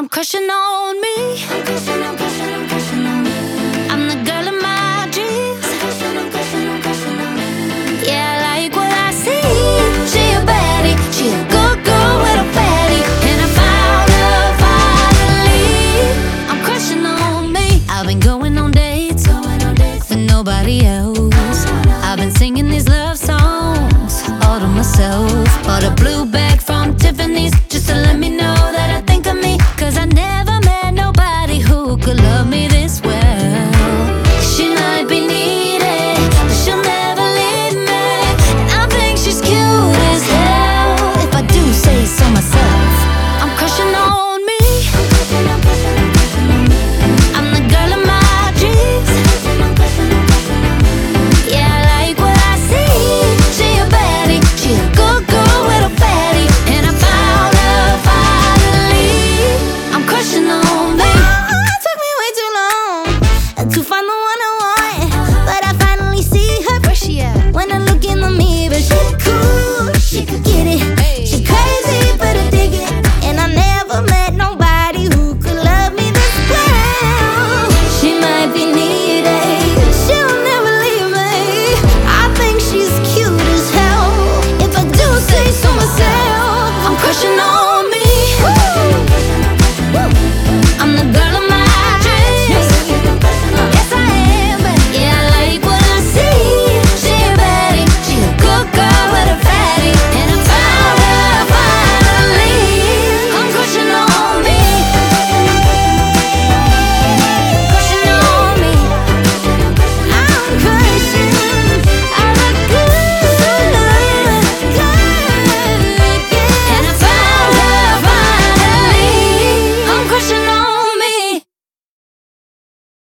I'm crushing on me. I'm crushing, I'm crushing, I'm crushing on me. I'm the girl in my dreams. I'm crushing, I'm crushing, I'm crushing on me. Yeah, I like what I see. She a baddie, she a good girl with a fatty, and I found her finally. I'm crushing on me. I've been going on dates, going on dates with nobody else. I've been singing these love songs all to myself, but a blueberry.